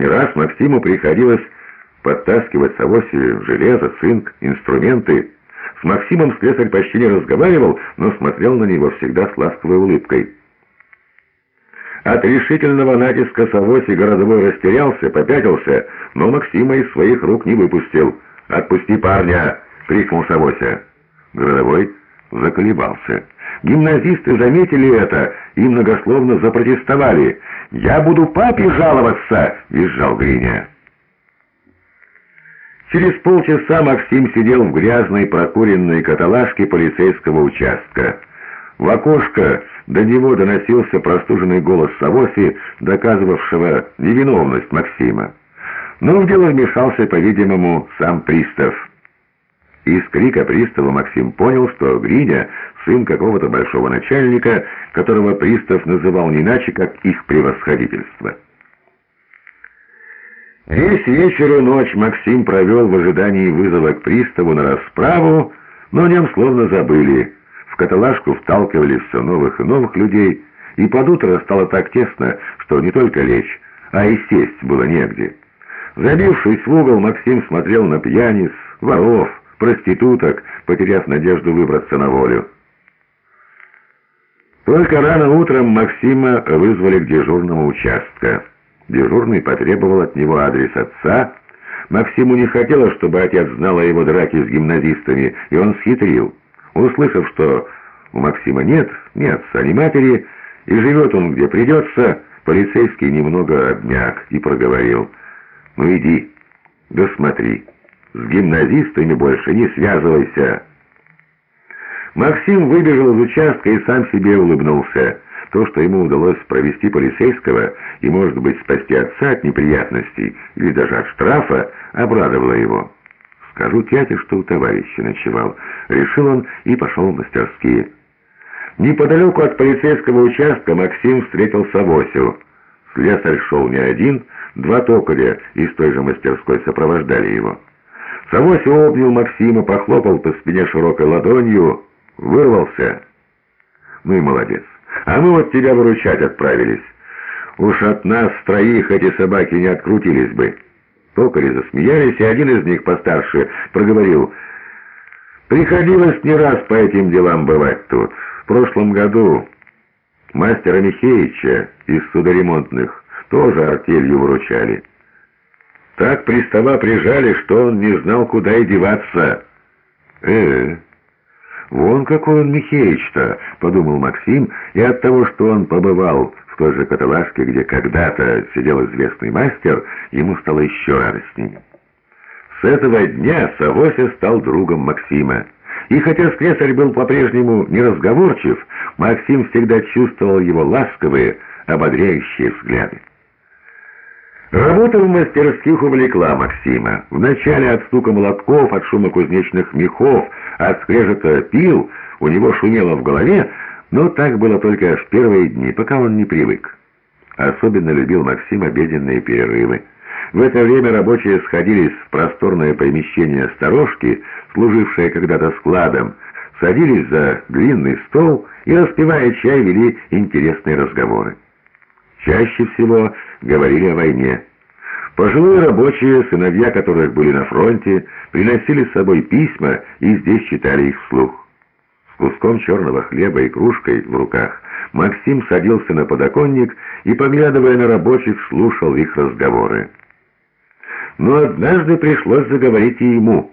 Не раз Максиму приходилось подтаскивать с авоси железо, цинк, инструменты. С Максимом слесарь почти не разговаривал, но смотрел на него всегда с ласковой улыбкой. От решительного натиска Савоси городовой растерялся, попятился, но Максима из своих рук не выпустил. «Отпусти парня!» — крикнул Савося. Городовой заколебался. Гимназисты заметили это и многословно запротестовали. «Я буду папе жаловаться!» — визжал Гриня. Через полчаса Максим сидел в грязной прокуренной каталажке полицейского участка. В окошко до него доносился простуженный голос Савоси, доказывавшего невиновность Максима. Но в дело вмешался, по-видимому, сам пристав. Из крика пристава Максим понял, что Гриня — сын какого-то большого начальника, которого пристав называл не иначе, как их превосходительство. Весь вечер и ночь Максим провел в ожидании вызова к приставу на расправу, но о нем словно забыли. В каталажку вталкивали все новых и новых людей, и под утро стало так тесно, что не только лечь, а и сесть было негде. Забившись в угол, Максим смотрел на пьяниц, воров, проституток, потеряв надежду выбраться на волю. Только рано утром Максима вызвали к дежурному участка. Дежурный потребовал от него адрес отца. Максиму не хотелось, чтобы отец знал о его драке с гимназистами, и он схитрил. Услышав, что у Максима нет ни отца, ни матери, и живет он где придется, полицейский немного обмяк и проговорил. «Ну иди, да смотри, с гимназистами больше не связывайся». Максим выбежал из участка и сам себе улыбнулся. То, что ему удалось провести полицейского и, может быть, спасти отца от неприятностей или даже от штрафа, обрадовало его. «Скажу тяте, что у товарища ночевал», — решил он и пошел в мастерские. Неподалеку от полицейского участка Максим встретил Савосю. Слесарь шел не один, два токаря из той же мастерской сопровождали его. Савося обнял Максима, похлопал по спине широкой ладонью, вырвался. «Ну и молодец. А мы вот тебя выручать отправились. Уж от нас троих эти собаки не открутились бы». Токари засмеялись, и один из них, постарше, проговорил, «Приходилось не раз по этим делам бывать тут. В прошлом году мастера Михеича из судоремонтных тоже артелью выручали. Так пристава прижали, что он не знал, куда и деваться». «Э-э». «Вон какой он Михеич-то!» — подумал Максим, и от того, что он побывал в той же каталажке, где когда-то сидел известный мастер, ему стало еще радостнее. С этого дня Савося стал другом Максима. И хотя слесарь был по-прежнему неразговорчив, Максим всегда чувствовал его ласковые, ободряющие взгляды. Работа в мастерских увлекла Максима. Вначале от стука молотков, от шума кузнечных мехов, от скрежета пил у него шумело в голове, но так было только в первые дни, пока он не привык. Особенно любил Максим обеденные перерывы. В это время рабочие сходились в просторное помещение сторожки, служившее когда-то складом, садились за длинный стол и, распивая чай, вели интересные разговоры. Чаще всего говорили о войне. Пожилые рабочие, сыновья которых были на фронте, приносили с собой письма и здесь читали их вслух. С куском черного хлеба и кружкой в руках Максим садился на подоконник и, поглядывая на рабочих, слушал их разговоры. Но однажды пришлось заговорить и ему.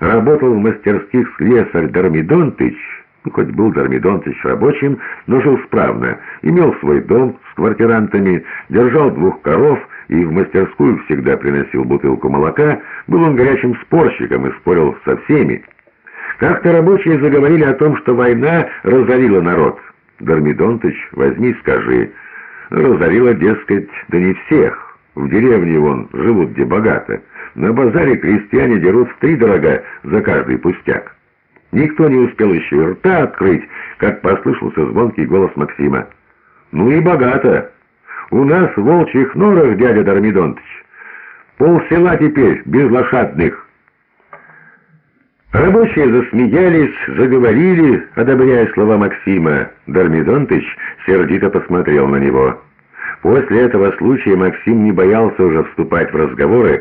Работал в мастерских слесарь Дармидонтыч, ну, хоть был Дармидонтыч рабочим, но жил справно, имел свой дом с квартирантами, держал двух коров и в мастерскую всегда приносил бутылку молока, был он горячим спорщиком и спорил со всеми. Как-то рабочие заговорили о том, что война разорила народ. Дармидонтыч, возьми, скажи, разорила, дескать, да не всех. В деревне вон живут где богато. На базаре крестьяне дерут три дорога за каждый пустяк. Никто не успел еще рта открыть, как послышался звонкий голос Максима. «Ну и богато! У нас в волчьих норах, дядя Дармидонтыч, пол села теперь без лошадных». Рабочие засмеялись, заговорили, одобряя слова Максима. Дармидонтыч сердито посмотрел на него. После этого случая Максим не боялся уже вступать в разговоры,